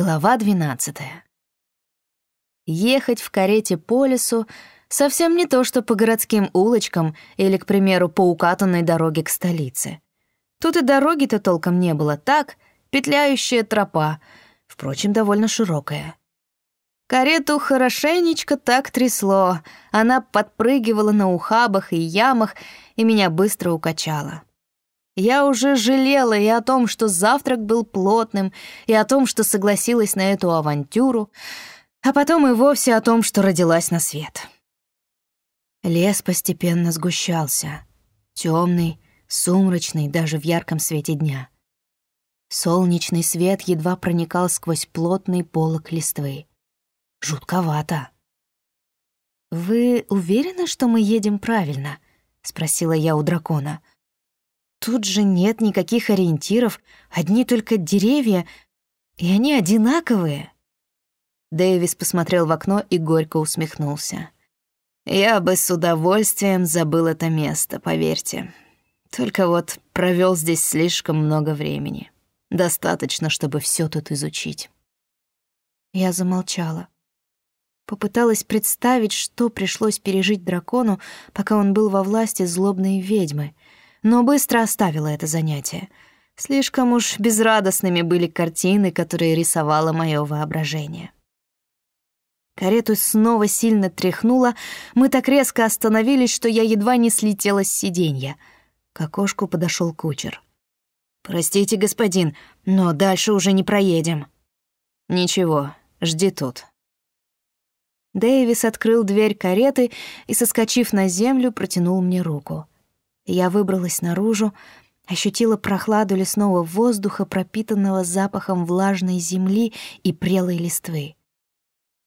Глава 12. Ехать в карете по лесу совсем не то, что по городским улочкам или, к примеру, по укатанной дороге к столице. Тут и дороги-то толком не было, так, петляющая тропа, впрочем, довольно широкая. Карету хорошенечко так трясло, она подпрыгивала на ухабах и ямах и меня быстро укачала. Я уже жалела и о том, что завтрак был плотным, и о том, что согласилась на эту авантюру, а потом и вовсе о том, что родилась на свет. Лес постепенно сгущался, темный, сумрачный даже в ярком свете дня. Солнечный свет едва проникал сквозь плотный полог листвы. Жутковато. «Вы уверены, что мы едем правильно?» — спросила я у дракона — Тут же нет никаких ориентиров, одни только деревья, и они одинаковые. Дэвис посмотрел в окно и горько усмехнулся. «Я бы с удовольствием забыл это место, поверьте. Только вот провел здесь слишком много времени. Достаточно, чтобы все тут изучить». Я замолчала. Попыталась представить, что пришлось пережить дракону, пока он был во власти злобной ведьмы — но быстро оставила это занятие. Слишком уж безрадостными были картины, которые рисовало мое воображение. Карету снова сильно тряхнуло, мы так резко остановились, что я едва не слетела с сиденья. К окошку подошел кучер. «Простите, господин, но дальше уже не проедем». «Ничего, жди тут». Дэвис открыл дверь кареты и, соскочив на землю, протянул мне руку — я выбралась наружу, ощутила прохладу лесного воздуха, пропитанного запахом влажной земли и прелой листвы.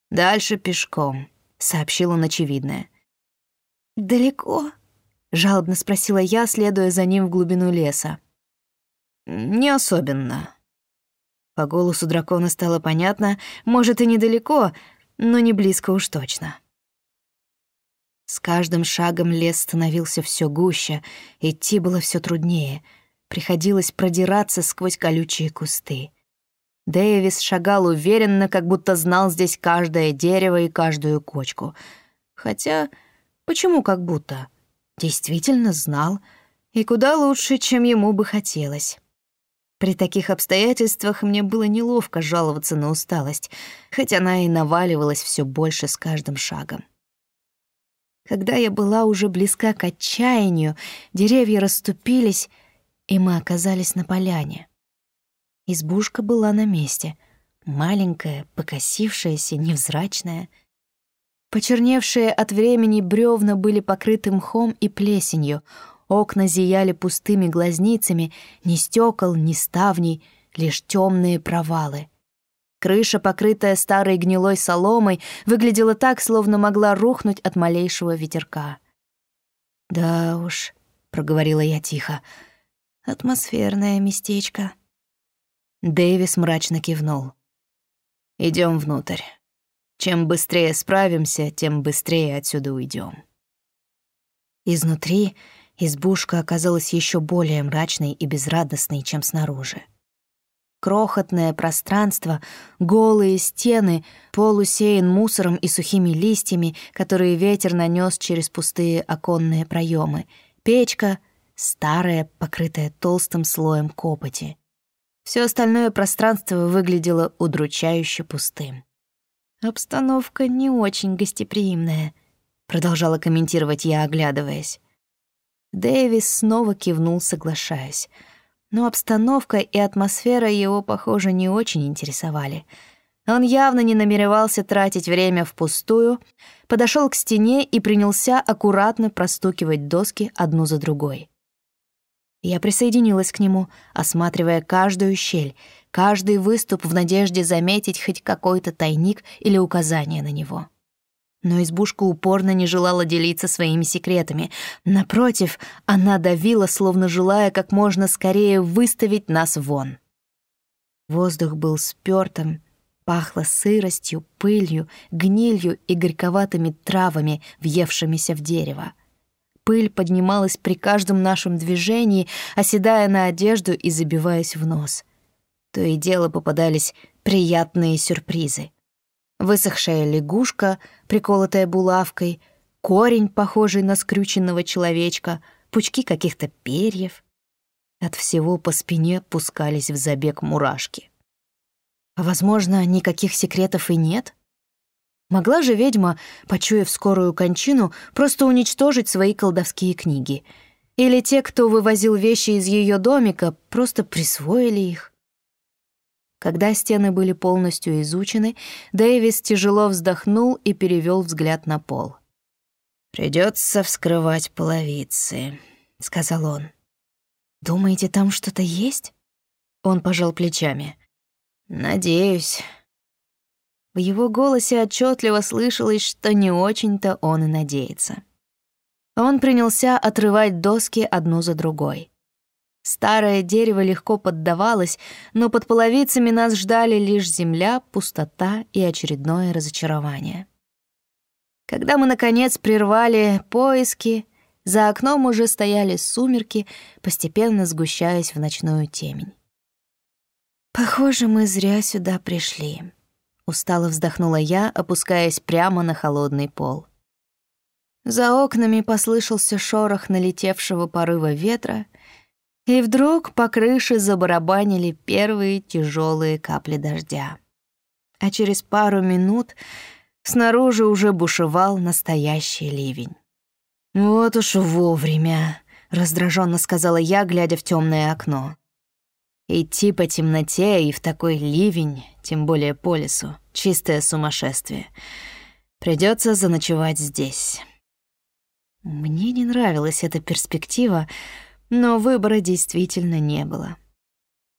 «Дальше пешком», — сообщил он очевидное. «Далеко?» — жалобно спросила я, следуя за ним в глубину леса. «Не особенно». По голосу дракона стало понятно, может, и недалеко, но не близко уж точно. С каждым шагом лес становился все гуще, идти было все труднее. Приходилось продираться сквозь колючие кусты. Дэвис шагал уверенно, как будто знал здесь каждое дерево и каждую кочку. Хотя, почему как будто? Действительно знал, и куда лучше, чем ему бы хотелось. При таких обстоятельствах мне было неловко жаловаться на усталость, хоть она и наваливалась все больше с каждым шагом. Когда я была уже близка к отчаянию, деревья расступились, и мы оказались на поляне. Избушка была на месте, маленькая, покосившаяся, невзрачная. Почерневшие от времени бревна были покрыты мхом и плесенью, окна зияли пустыми глазницами, ни стекол, ни ставней, лишь темные провалы. Крыша, покрытая старой гнилой соломой, выглядела так, словно могла рухнуть от малейшего ветерка. «Да уж», — проговорила я тихо, — «атмосферное местечко». Дэвис мрачно кивнул. Идем внутрь. Чем быстрее справимся, тем быстрее отсюда уйдем. Изнутри избушка оказалась еще более мрачной и безрадостной, чем снаружи. Крохотное пространство, голые стены, пол усеян мусором и сухими листьями, которые ветер нанес через пустые оконные проемы. Печка — старая, покрытая толстым слоем копоти. Все остальное пространство выглядело удручающе пустым. «Обстановка не очень гостеприимная», — продолжала комментировать я, оглядываясь. Дэвис снова кивнул, соглашаясь — но обстановка и атмосфера его, похоже, не очень интересовали. Он явно не намеревался тратить время впустую, подошел к стене и принялся аккуратно простукивать доски одну за другой. Я присоединилась к нему, осматривая каждую щель, каждый выступ в надежде заметить хоть какой-то тайник или указание на него. Но избушка упорно не желала делиться своими секретами. Напротив, она давила, словно желая как можно скорее выставить нас вон. Воздух был спёртым, пахло сыростью, пылью, гнилью и горьковатыми травами, въевшимися в дерево. Пыль поднималась при каждом нашем движении, оседая на одежду и забиваясь в нос. То и дело попадались приятные сюрпризы. Высохшая лягушка, приколотая булавкой, корень, похожий на скрюченного человечка, пучки каких-то перьев. От всего по спине пускались в забег мурашки. Возможно, никаких секретов и нет? Могла же ведьма, почуяв скорую кончину, просто уничтожить свои колдовские книги. Или те, кто вывозил вещи из ее домика, просто присвоили их. Когда стены были полностью изучены, Дэвис тяжело вздохнул и перевел взгляд на пол. Придется вскрывать половицы», — сказал он. «Думаете, там что-то есть?» Он пожал плечами. «Надеюсь». В его голосе отчетливо слышалось, что не очень-то он и надеется. Он принялся отрывать доски одну за другой. Старое дерево легко поддавалось, но под половицами нас ждали лишь земля, пустота и очередное разочарование. Когда мы, наконец, прервали поиски, за окном уже стояли сумерки, постепенно сгущаясь в ночную темень. «Похоже, мы зря сюда пришли», — устало вздохнула я, опускаясь прямо на холодный пол. За окнами послышался шорох налетевшего порыва ветра, и вдруг по крыше забарабанили первые тяжелые капли дождя. А через пару минут снаружи уже бушевал настоящий ливень. «Вот уж вовремя», — раздраженно сказала я, глядя в темное окно. Идти по темноте и в такой ливень, тем более по лесу, чистое сумасшествие. Придется заночевать здесь. Мне не нравилась эта перспектива, но выбора действительно не было.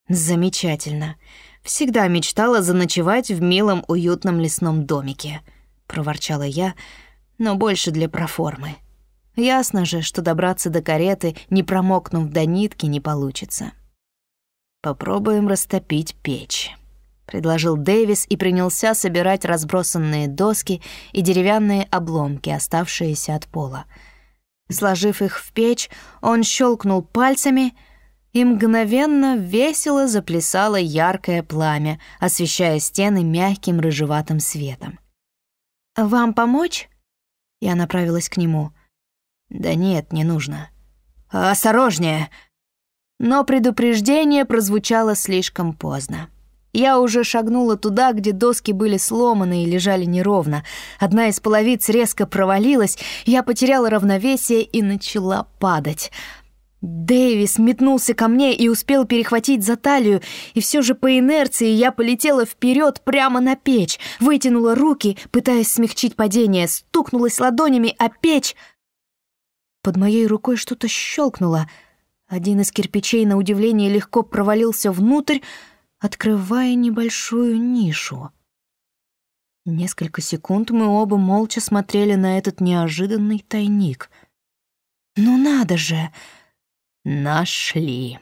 Замечательно. Всегда мечтала заночевать в милом уютном лесном домике, проворчала я, но больше для проформы. Ясно же, что добраться до кареты, не промокнув до нитки, не получится. «Попробуем растопить печь», — предложил Дэвис и принялся собирать разбросанные доски и деревянные обломки, оставшиеся от пола. Сложив их в печь, он щелкнул пальцами, и мгновенно весело заплясало яркое пламя, освещая стены мягким рыжеватым светом. «Вам помочь?» Я направилась к нему — да нет, не нужно. Осторожнее! Но предупреждение прозвучало слишком поздно. Я уже шагнула туда, где доски были сломаны и лежали неровно. Одна из половиц резко провалилась, я потеряла равновесие и начала падать. Дэвис метнулся ко мне и успел перехватить за талию, и все же по инерции я полетела вперед прямо на печь, вытянула руки, пытаясь смягчить падение, стукнулась ладонями о печь — под моей рукой что-то щелкнуло. Один из кирпичей, на удивление, легко провалился внутрь, открывая небольшую нишу. Несколько секунд мы оба молча смотрели на этот неожиданный тайник. «Ну надо же!» «Нашли!»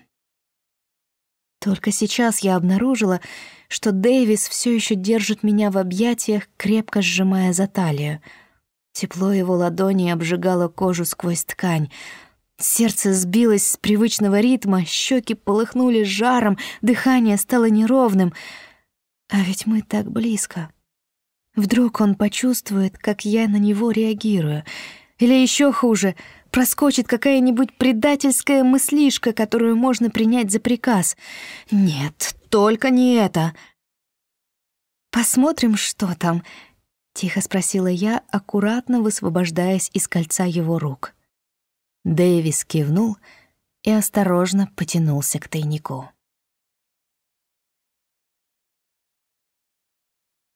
Только сейчас я обнаружила, что Дэвис все еще держит меня в объятиях, крепко сжимая за талию — Тепло его ладони обжигало кожу сквозь ткань. Сердце сбилось с привычного ритма, щеки полыхнули жаром, дыхание стало неровным. А ведь мы так близко. Вдруг он почувствует, как я на него реагирую. Или еще хуже, проскочит какая-нибудь предательская мыслишка, которую можно принять за приказ. Нет, только не это. Посмотрим, что там, — тихо спросила я, аккуратно высвобождаясь из кольца его рук. Дэвис кивнул и осторожно потянулся к тайнику.